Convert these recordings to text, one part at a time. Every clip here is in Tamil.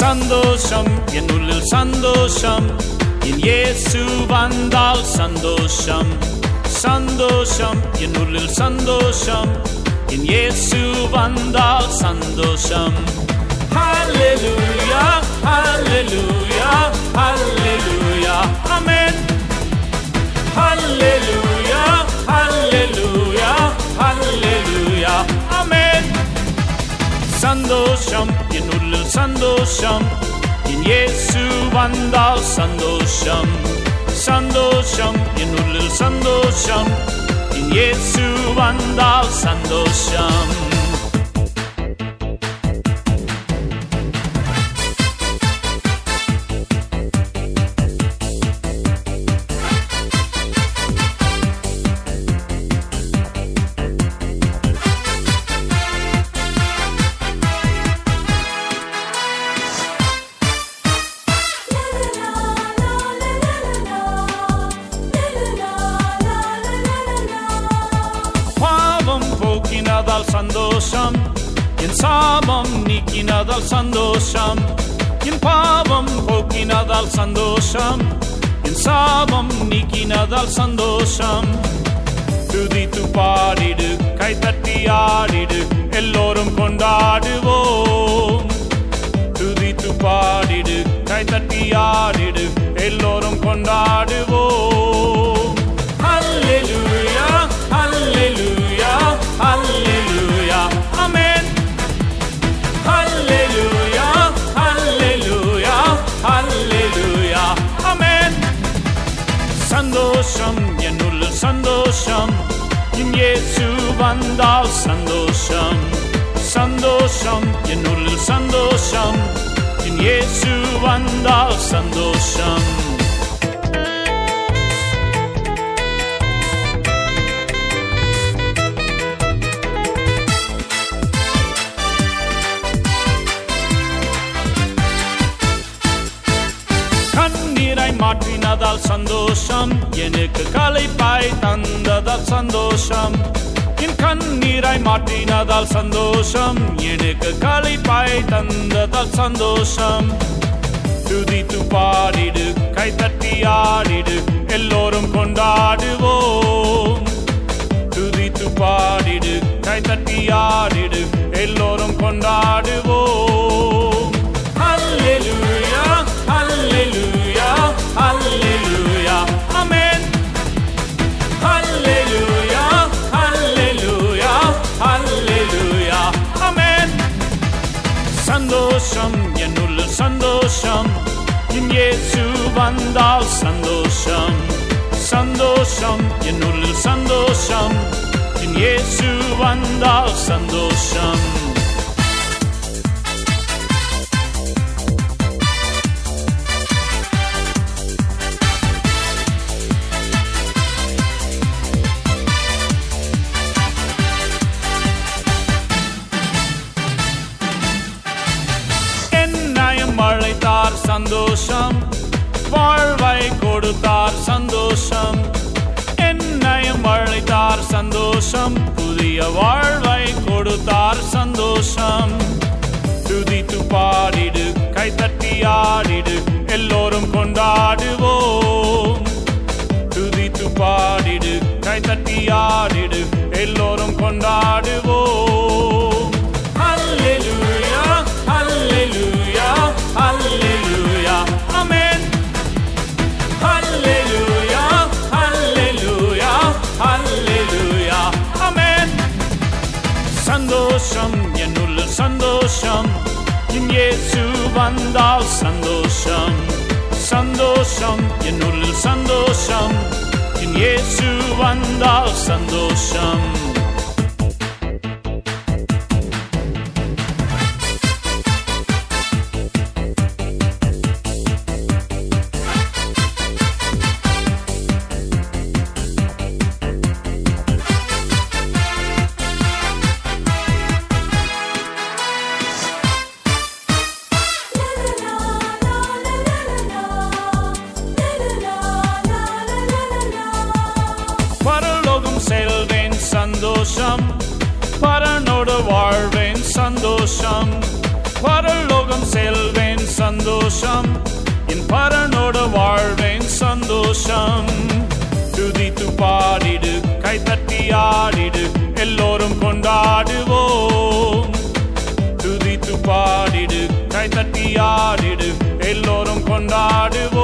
சந்தோஷம் என் உள்ளில் சந்தோஷம் என் இயேசு வந்தால் சந்தோஷம். சந்தோஷம் என் உள்ளில் சந்தோஷம் என் இயேசு வந்தால் சந்தோஷம். Hallelujah, hallelujah, hallelujah, amen. Hallelujah, சந்தோஷம் என் உள்ளில் சந்தோஷம் என் இயேசு வந்தால் சந்தோஷம். சந்தோஷம் என் உள்ளில் சந்தோஷம் என் இயேசு வந்தால் சந்தோஷம். சாபம் நீக்கினதால் சந்தோஷம். என் பாவம் போக்கினதால் சந்தோஷம். என் சாபம் நீக்கினதால் சந்தோஷம். துதித்து பாடிடு கைத்தட்டி ஆடிடு எல்லோரும் கொண்டாடுவோம். துதித்து பாடிடு கைத்தட்டி ஆடிடு எல்லோரும் கொண்டாடு இயேசு வந்தால் சந்தோஷம். சந்தோஷம். என் உள்ளில் சந்தோஷம். என் இயேசு வந்தால் சந்தோஷம். மாற்றினதால் சந்தோஷம். எனக்கு கலைப்பாய் தந்ததால் சந்தோஷம். என் கண்ணீராய் மாற்றினதால் சந்தோஷம். எனக்கு கலைப்பாய் தந்ததால் சந்தோஷம். துதித்து பாடிடு கைத்தட்டி ஆடிடு எல்லோரும் கொண்டாடுவோம். துதித்து பாடிடு கைத்தட்டி ஆடிடு எல்லோரும் கொண்டாடுவோம். சந்தோஷம் என்னுள்ள சந்தோஷம். என் இயேசு வந்தால் சந்தோஷம். சந்தோஷம் என்னுள்ள சந்தோஷம். என் இயேசு வந்தால் சந்தோஷம். வாழ்வை கொடுத்தார் சந்தோஷம். என்னையும் அழைத்தார் சந்தோஷம். புதிய வாழ்வை கொடுத்தார் சந்தோஷம். துதித்து பாடிடு கைத்தட்டி ஆடிடு எல்லோரும் கொண்டாடுவோம். துதித்து பாடிடு கைத்தட்டி ஆடிடு எல்லோரும் கொண்டாடுவோம். இயேசு வந்தால் சந்தோஷம் சந்தோஷம் என் உள்ளில் சந்தோஷம் என் இயேசு வந்தால் சந்தோஷம் சந்தோஷம். பரனோடு வாழ்வேன் சந்தோஷம். பரலோகம் செல்வேன் சந்தோஷம். என் பரனோட வாழ்வேன் சந்தோஷம். துதித்து பாடிடு கைத்தட்டி ஆடிடு எல்லோரும் கொண்டாடுவோம். துதித்து பாடிடு கைத்தட்டி ஆடிடு எல்லோரும் கொண்டாடுவோம்.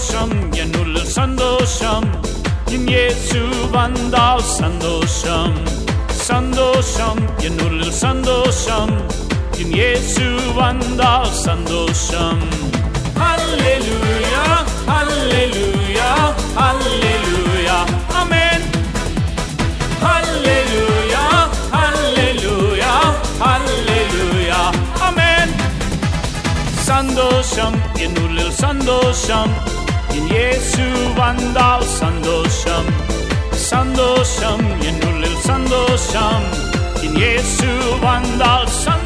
சந்தோஷம் என்னுள் சந்தோஷம். என் இயேசு வந்தால் சந்தோஷம். சந்தோஷம் என்னுள் சந்தோஷம். என் இயேசு வந்தால் சந்தோஷம். ஹல்லேலூயா ஹல்லேலூயா ஹல்லேலூயா ஆமென் ஹல்லேலூயா ஹல்லேலூயா ஹல்லேலூயா ஆமென் சந்தோஷம் என் உள்ளில் சந்தோஷம். என் இயேசு வந்தால் சந்தோஷம். சந்தோஷம் என் உள்ளில் சந்தோஷம். என் இயேசு வந்தால் சந்தோஷம்.